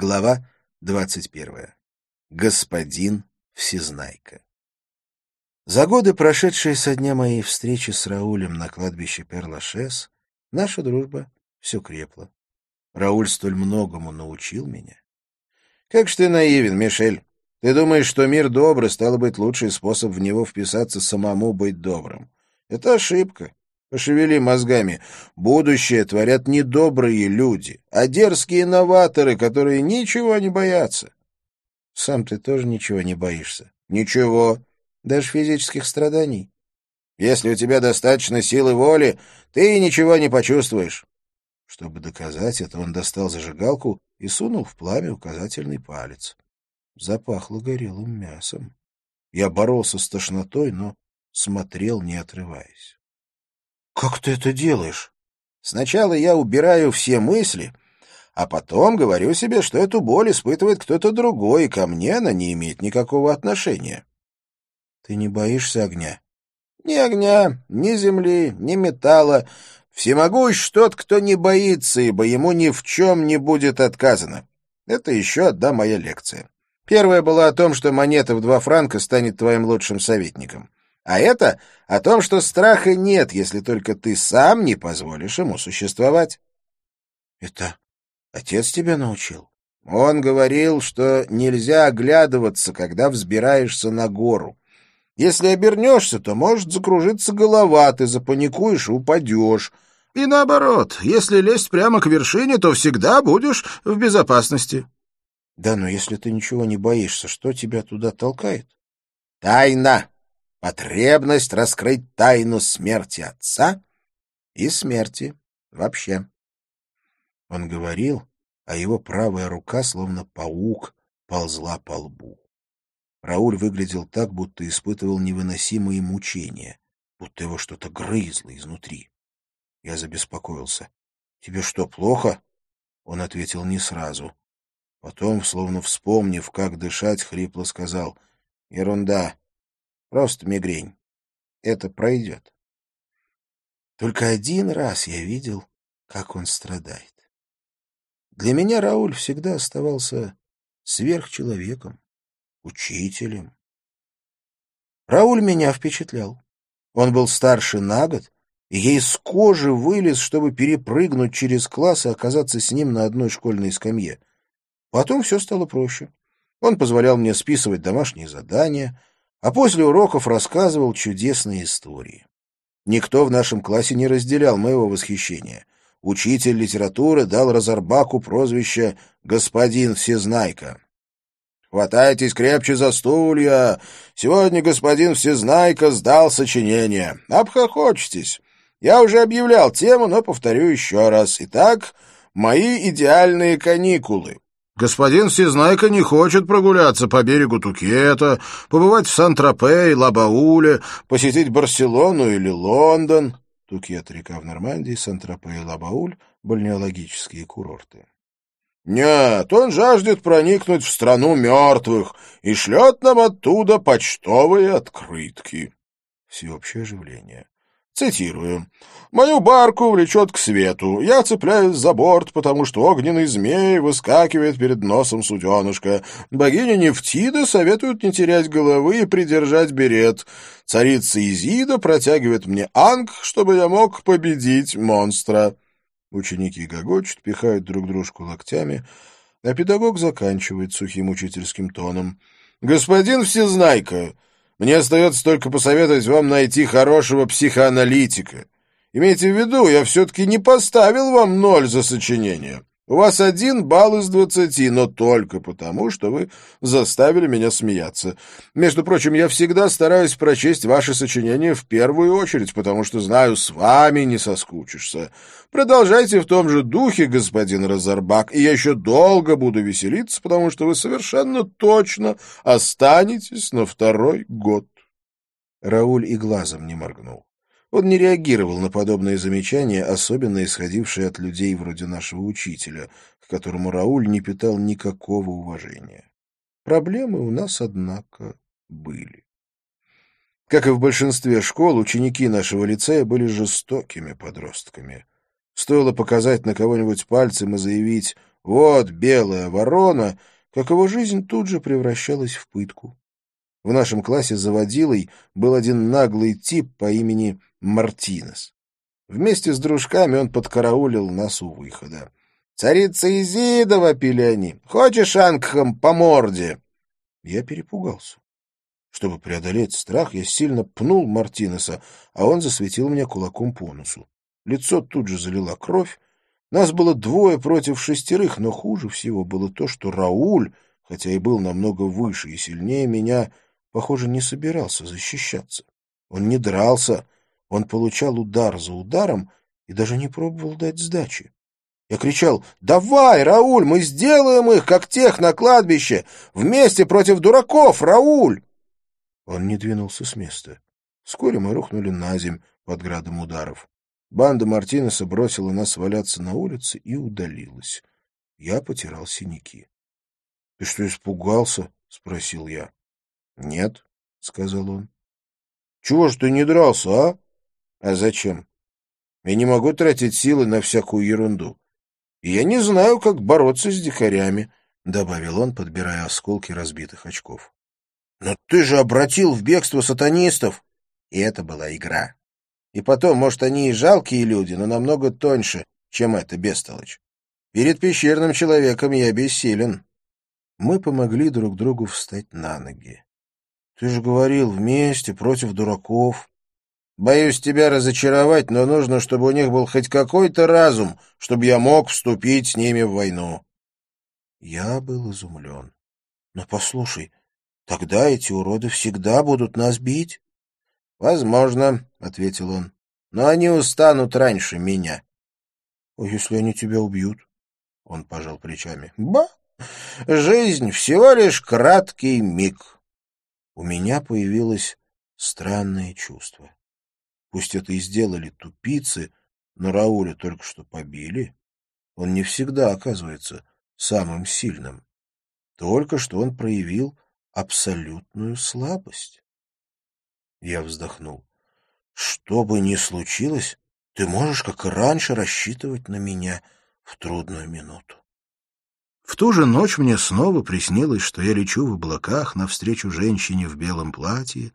Глава двадцать первая. Господин Всезнайка. За годы, прошедшие со дня моей встречи с Раулем на кладбище Перлашес, наша дружба все крепла. Рауль столь многому научил меня. Как ж ты наивен, Мишель. Ты думаешь, что мир добрый, стало быть, лучший способ в него вписаться самому быть добрым. Это ошибка. Пошевели мозгами. Будущее творят не добрые люди, а дерзкие новаторы, которые ничего не боятся. Сам ты тоже ничего не боишься. Ничего. Даже физических страданий. Если у тебя достаточно силы воли, ты ничего не почувствуешь. Чтобы доказать это, он достал зажигалку и сунул в пламя указательный палец. Запахло горелым мясом. Я боролся с тошнотой, но смотрел, не отрываясь. «Как ты это делаешь?» «Сначала я убираю все мысли, а потом говорю себе, что эту боль испытывает кто-то другой, и ко мне она не имеет никакого отношения». «Ты не боишься огня?» «Ни огня, ни земли, ни металла. Всемогущ тот, кто не боится, ибо ему ни в чем не будет отказано. Это еще одна моя лекция. Первая была о том, что монета в два франка станет твоим лучшим советником. А это о том, что страха нет, если только ты сам не позволишь ему существовать. — Это отец тебя научил? Он говорил, что нельзя оглядываться, когда взбираешься на гору. Если обернешься, то может закружиться голова, ты запаникуешь и упадешь. И наоборот, если лезть прямо к вершине, то всегда будешь в безопасности. — Да, но если ты ничего не боишься, что тебя туда толкает? — Тайна! Потребность раскрыть тайну смерти отца и смерти вообще. Он говорил, а его правая рука, словно паук, ползла по лбу. Рауль выглядел так, будто испытывал невыносимые мучения, будто его что-то грызло изнутри. Я забеспокоился. — Тебе что, плохо? Он ответил не сразу. Потом, словно вспомнив, как дышать, хрипло сказал. — Ерунда. Просто мигрень. Это пройдет. Только один раз я видел, как он страдает. Для меня Рауль всегда оставался сверхчеловеком, учителем. Рауль меня впечатлял. Он был старше на год, и я из кожи вылез, чтобы перепрыгнуть через класс и оказаться с ним на одной школьной скамье. Потом все стало проще. Он позволял мне списывать домашние задания, а после уроков рассказывал чудесные истории. Никто в нашем классе не разделял моего восхищения. Учитель литературы дал Разорбаку прозвище «Господин Всезнайка». «Хватайтесь крепче за стулья! Сегодня господин Всезнайка сдал сочинение. Обхохочетесь. Я уже объявлял тему, но повторю еще раз. Итак, мои идеальные каникулы. Господин Всезнайка не хочет прогуляться по берегу Тукета, побывать в Сан-Тропе и Лабауле, посетить Барселону или Лондон. Тукет — река в Нормандии, Сан-Тропе и Лабауль — бальнеологические курорты. Нет, он жаждет проникнуть в страну мертвых и шлет нам оттуда почтовые открытки. Всеобщее оживление. Цитирую. «Мою барку влечет к свету. Я цепляюсь за борт, потому что огненный змей выскакивает перед носом суденышка. Богиня Нефтида советует не терять головы и придержать берет. Царица Изида протягивает мне анг, чтобы я мог победить монстра». Ученики гогочут, пихают друг дружку локтями, а педагог заканчивает сухим учительским тоном. «Господин Всезнайка!» Мне остается только посоветовать вам найти хорошего психоаналитика. Имейте в виду, я все-таки не поставил вам ноль за сочинение. У вас один балл из двадцати, но только потому, что вы заставили меня смеяться. Между прочим, я всегда стараюсь прочесть ваши сочинения в первую очередь, потому что знаю, с вами не соскучишься. Продолжайте в том же духе, господин Разорбак, и я еще долго буду веселиться, потому что вы совершенно точно останетесь на второй год. Рауль и глазом не моргнул. Он не реагировал на подобные замечания, особенно исходившие от людей вроде нашего учителя, к которому Рауль не питал никакого уважения. Проблемы у нас, однако, были. Как и в большинстве школ, ученики нашего лицея были жестокими подростками. Стоило показать на кого-нибудь пальцем и заявить «Вот белая ворона», как его жизнь тут же превращалась в пытку. В нашем классе заводилой был один наглый тип по имени Мартинес. Вместе с дружками он подкараулил нас у выхода. «Царица Изида!» — пили они. «Хочешь, Ангхам, по морде?» Я перепугался. Чтобы преодолеть страх, я сильно пнул Мартинеса, а он засветил мне кулаком по носу. Лицо тут же залила кровь. Нас было двое против шестерых, но хуже всего было то, что Рауль, хотя и был намного выше и сильнее меня, похоже, не собирался защищаться. Он не дрался, он получал удар за ударом и даже не пробовал дать сдачи. Я кричал «Давай, Рауль, мы сделаем их, как тех на кладбище! Вместе против дураков, Рауль!» Он не двинулся с места. Вскоре мы рухнули на земь под градом ударов. Банда Мартинеса бросила нас валяться на улице и удалилась. Я потирал синяки. — Ты что, испугался? — спросил я. — Нет, — сказал он. — Чего ж ты не дрался, а? — А зачем? Я не могу тратить силы на всякую ерунду. И я не знаю, как бороться с дикарями, — добавил он, подбирая осколки разбитых очков. — Но ты же обратил в бегство сатанистов! И это была игра. И потом, может, они и жалкие люди, но намного тоньше, чем эта бестолочь. Перед пещерным человеком я бессилен. Мы помогли друг другу встать на ноги. Ты же говорил, вместе, против дураков. Боюсь тебя разочаровать, но нужно, чтобы у них был хоть какой-то разум, чтобы я мог вступить с ними в войну. Я был изумлен. Но послушай, тогда эти уроды всегда будут нас бить? «Возможно», — ответил он, — «но они устанут раньше меня». «А если они тебя убьют?» Он пожал плечами. «Ба! Жизнь всего лишь краткий миг». У меня появилось странное чувство. Пусть это и сделали тупицы, но Рауля только что побили. Он не всегда оказывается самым сильным. Только что он проявил абсолютную слабость. Я вздохнул. Что бы ни случилось, ты можешь, как и раньше, рассчитывать на меня в трудную минуту. В ту же ночь мне снова приснилось, что я лечу в облаках навстречу женщине в белом платье,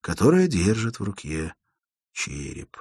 которая держит в руке череп.